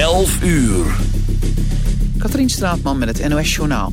11 uur. Katrien Straatman met het NOS Journaal.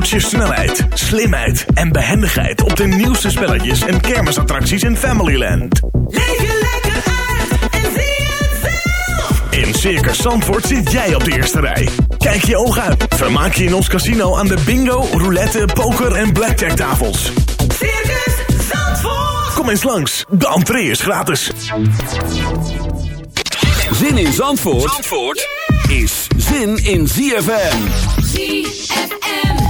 Toets je snelheid, slimheid en behendigheid op de nieuwste spelletjes en kermisattracties in Familyland. Leef je lekker uit en zie het zelf. In Circus Zandvoort zit jij op de eerste rij. Kijk je ogen uit, vermaak je in ons casino aan de bingo, roulette, poker en blackjack tafels. Circus Zandvoort. Kom eens langs, de entree is gratis. Zin in Zandvoort, Zandvoort is zin in ZFM. ZFM.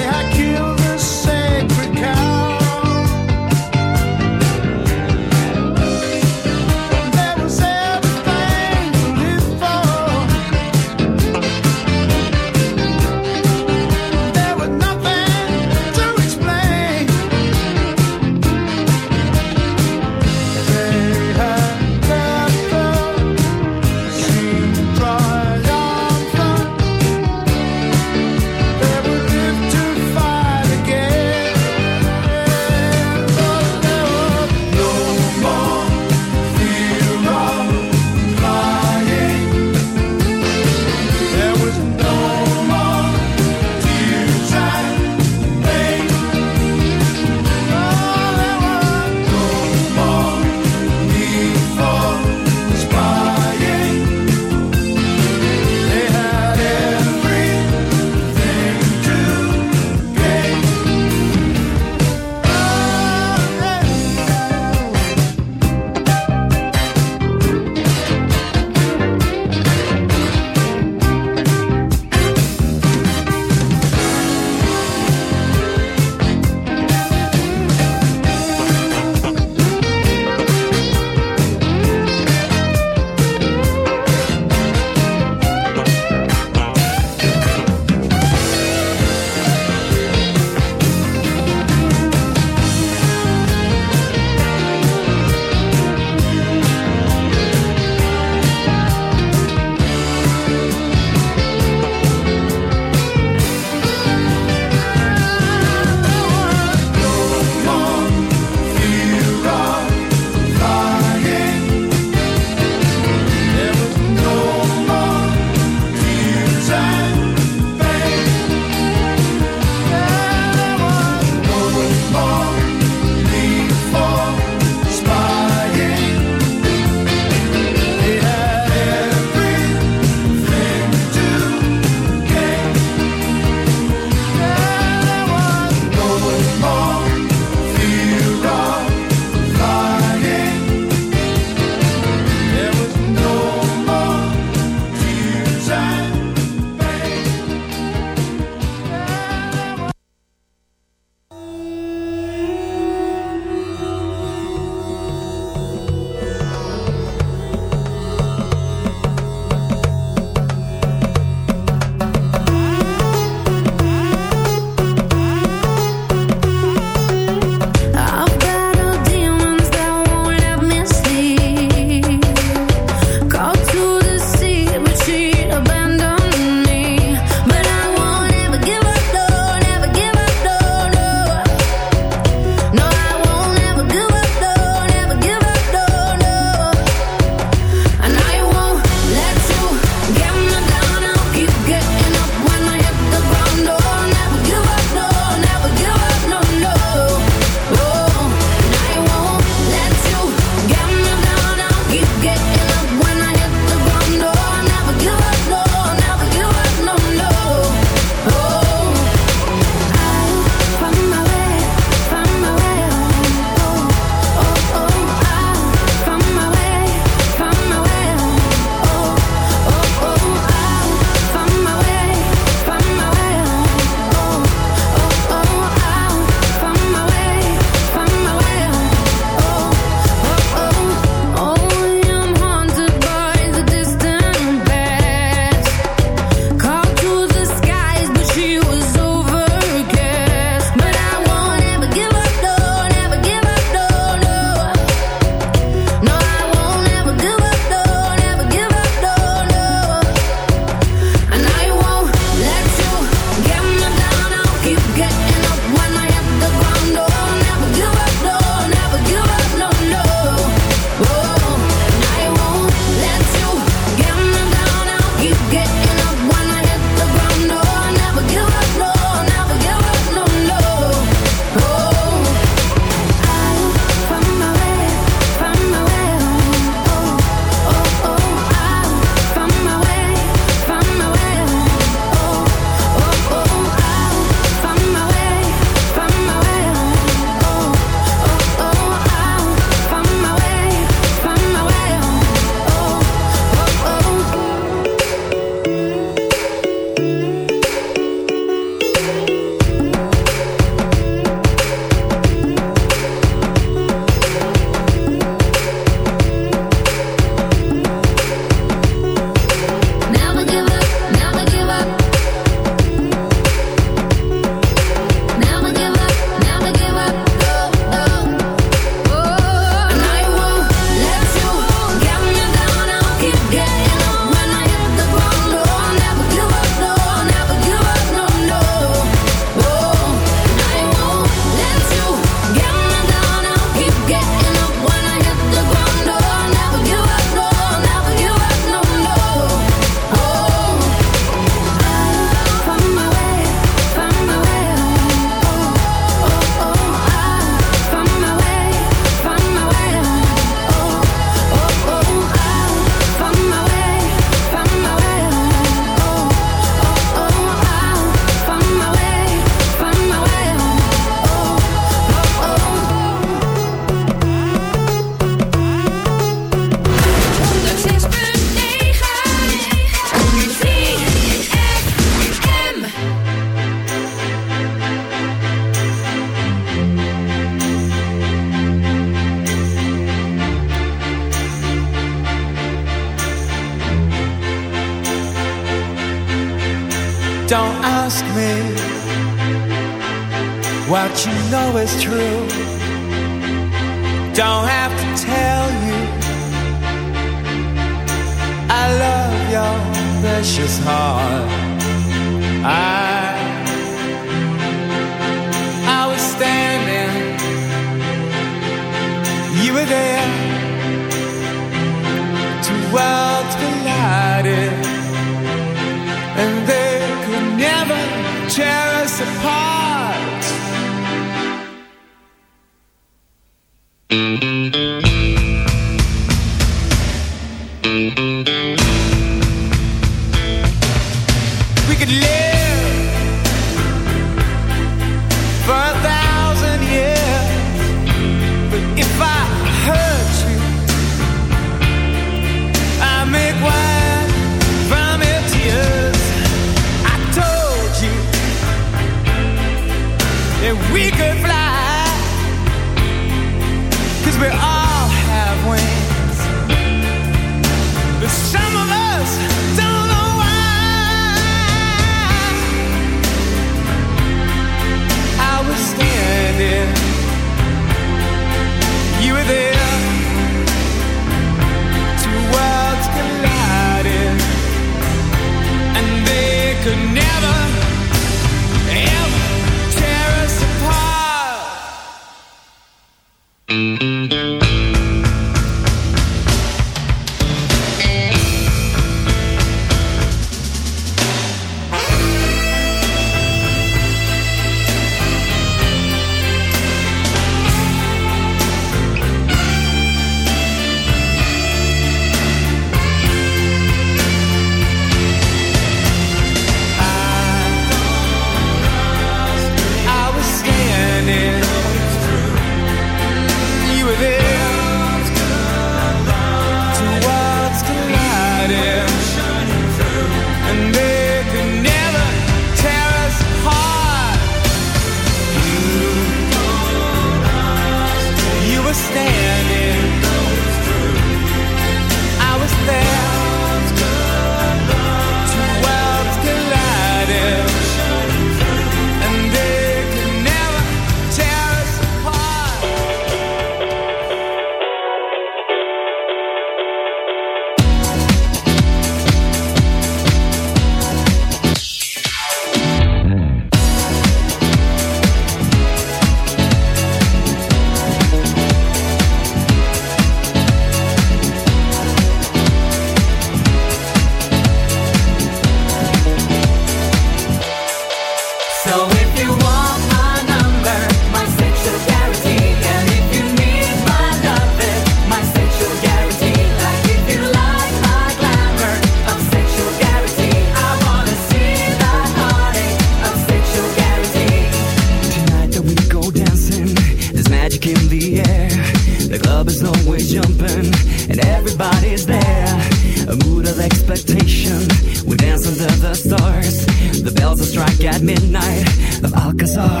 and everybody's there. A mood of expectation, we dance under the stars. The bells will strike at midnight of Alcazar.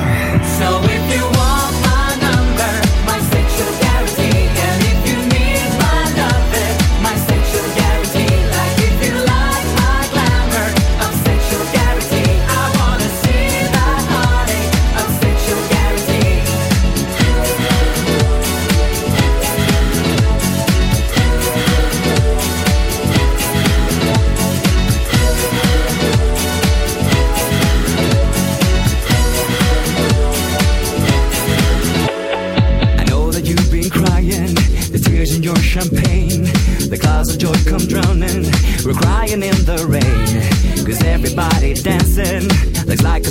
So if you want.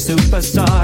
superstar.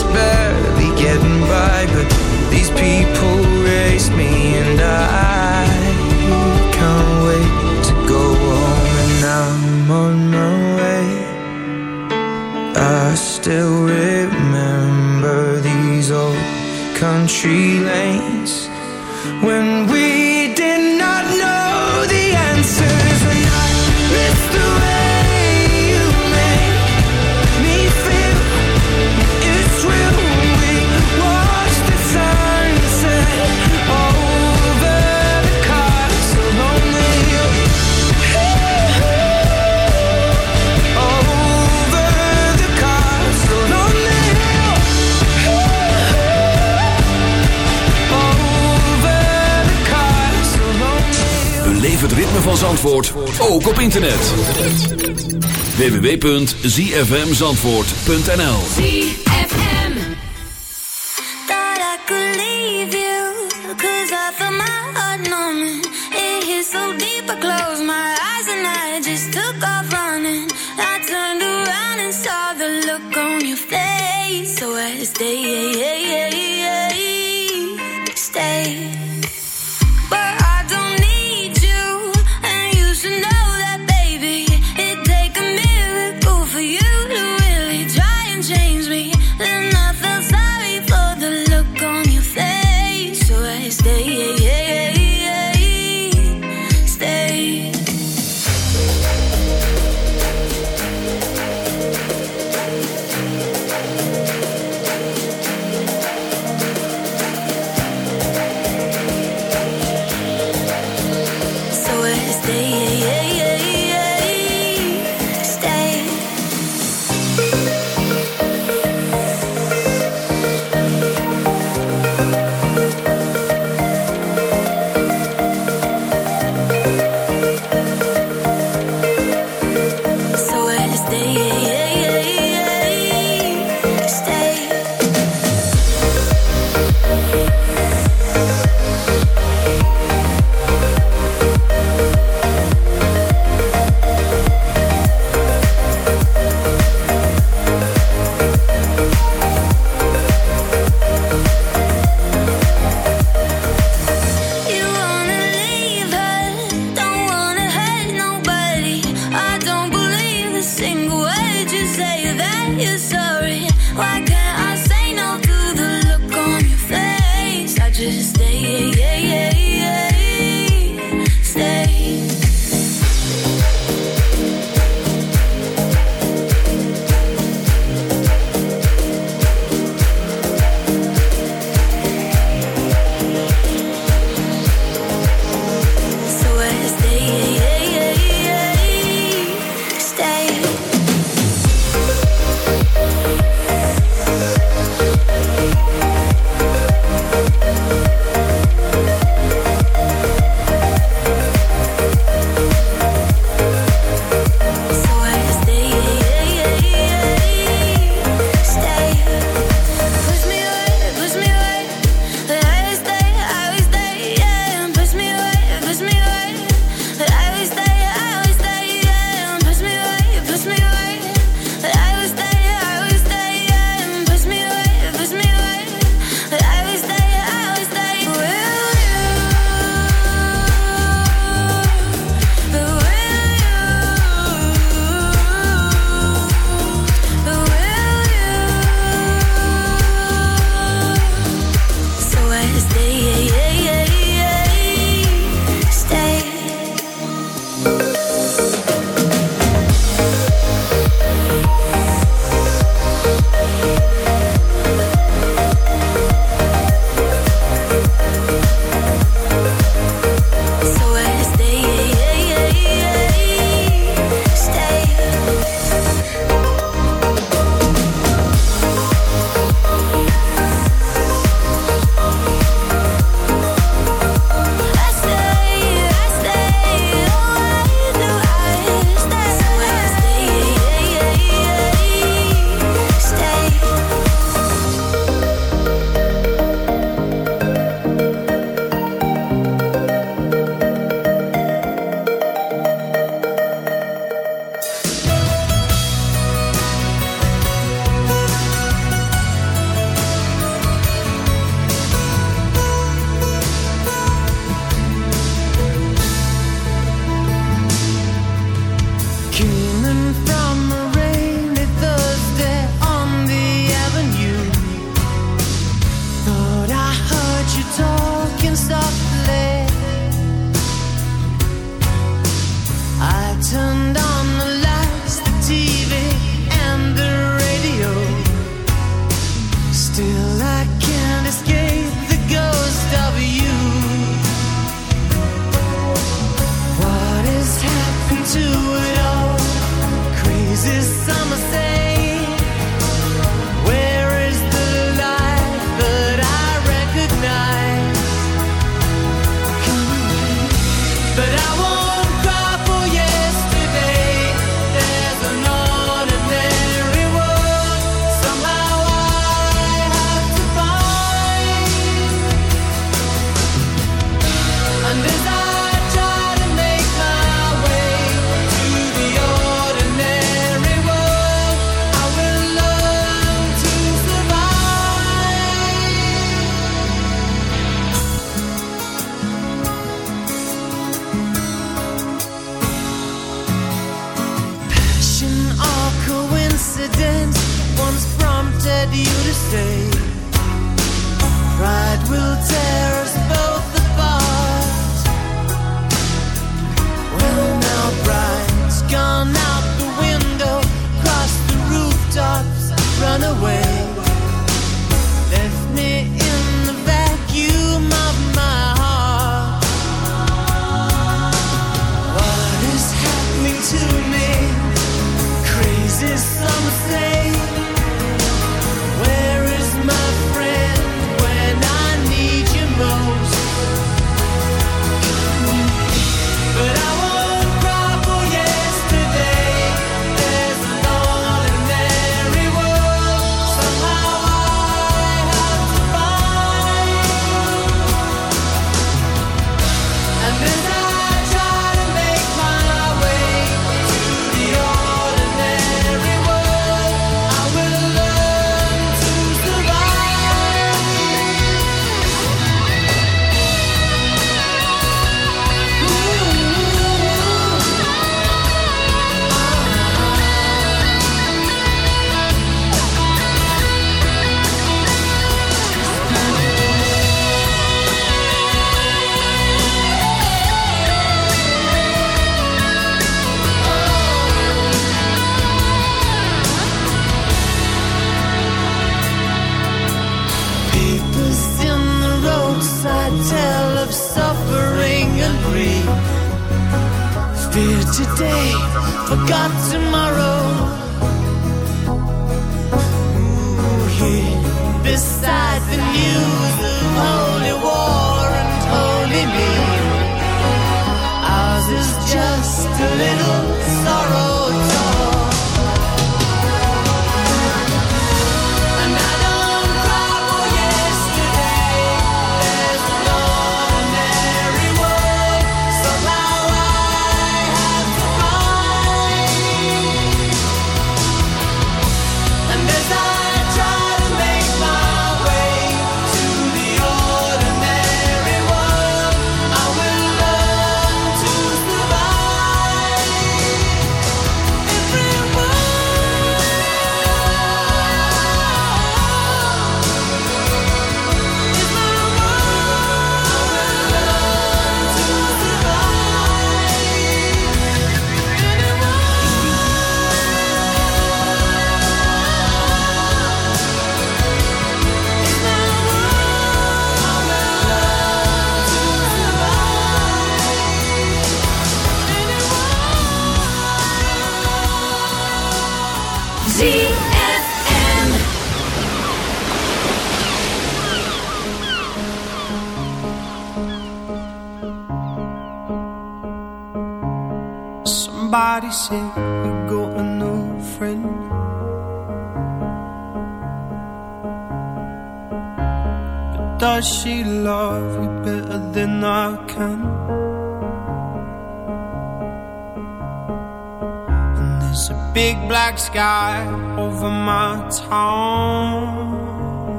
just barely getting by, but these people. Zandvoort ook op internet. www.zfmzandvoort.nl ZFM Thought I could leave you Cause I my heart numbing. It hit so deep I closed my eyes And I just took off running. I turned around and saw the look on your face. So I stayed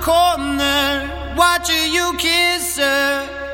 corner watching you kiss her.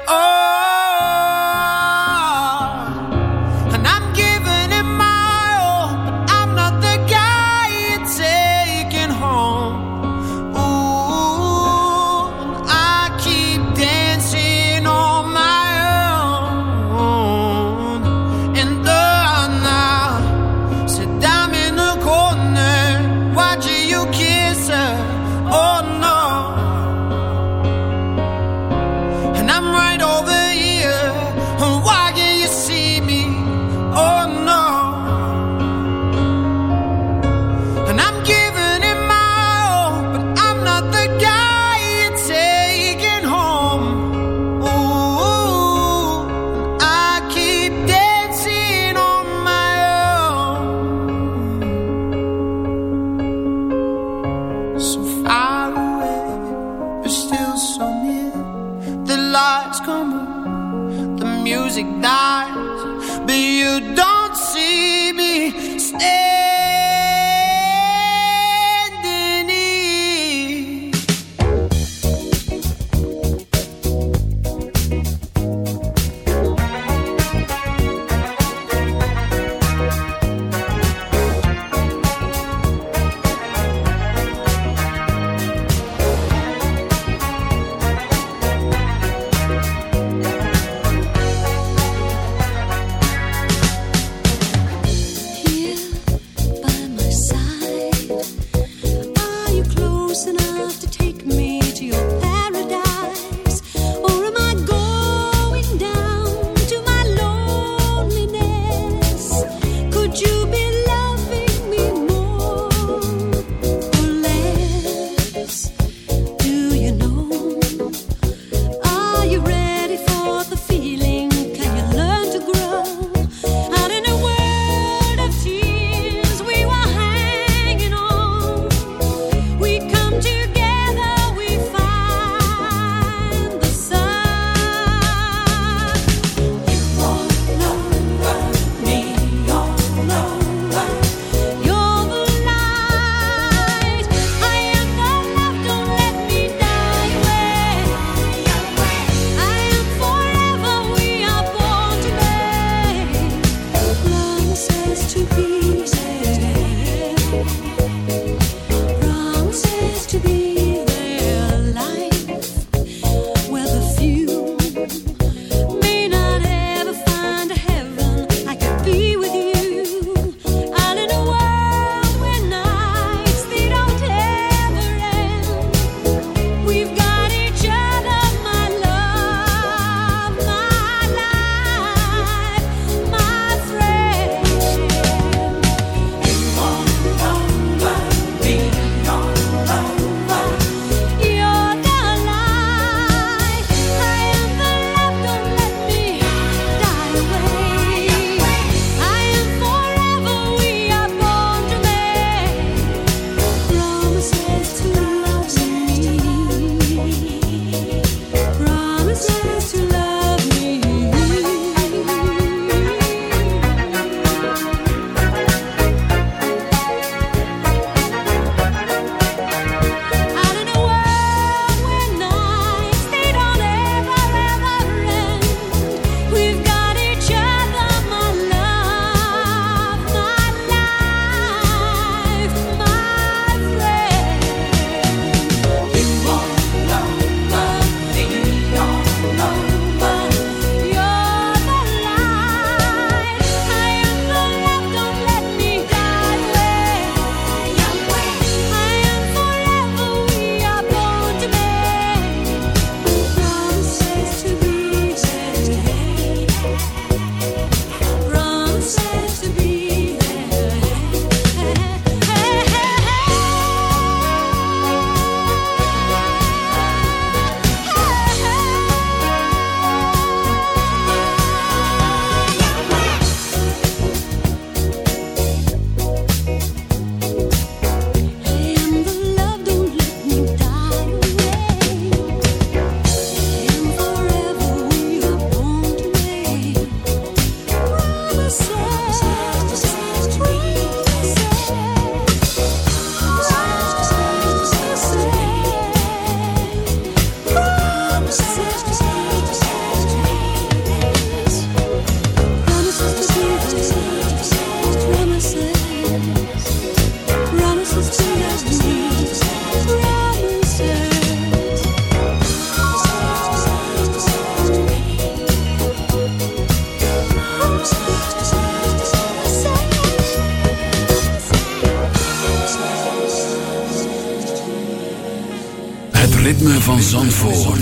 Zandvoort.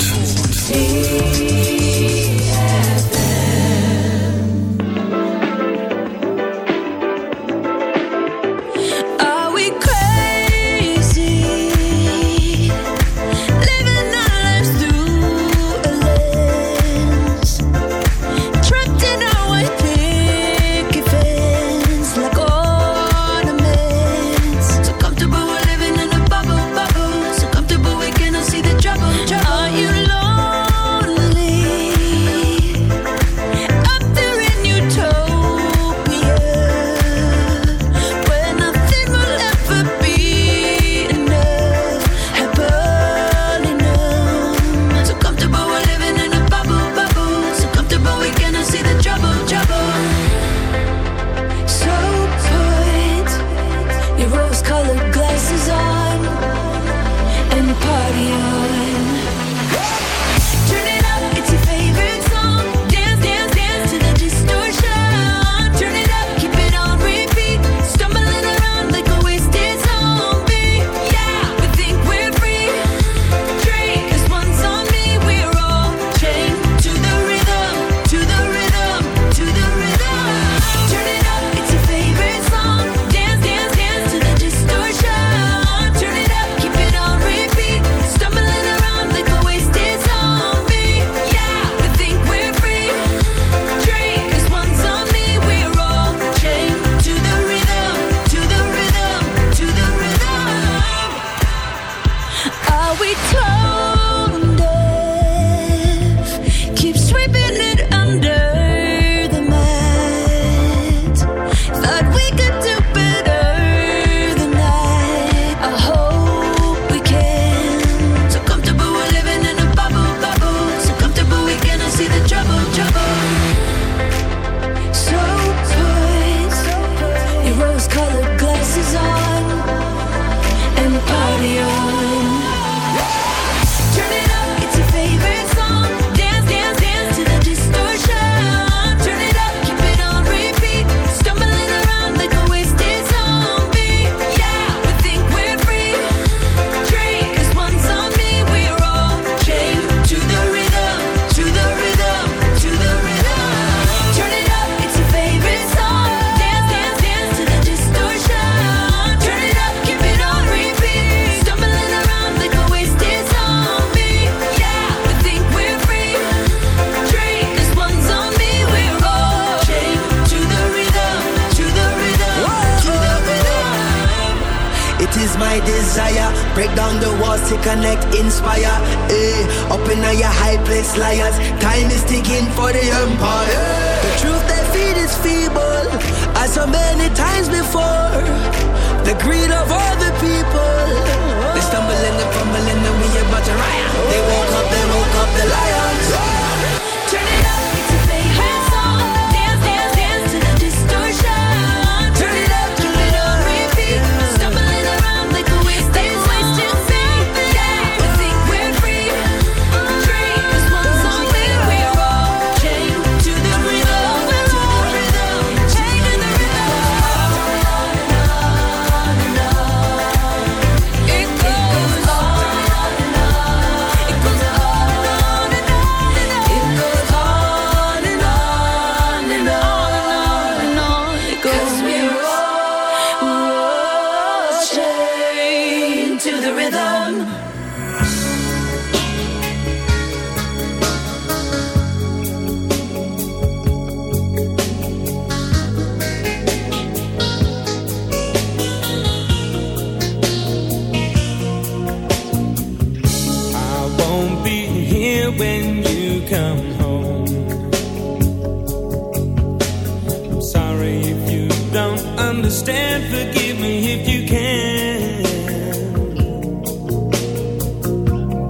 Stand, forgive me if you can.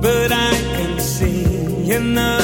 But I can see enough.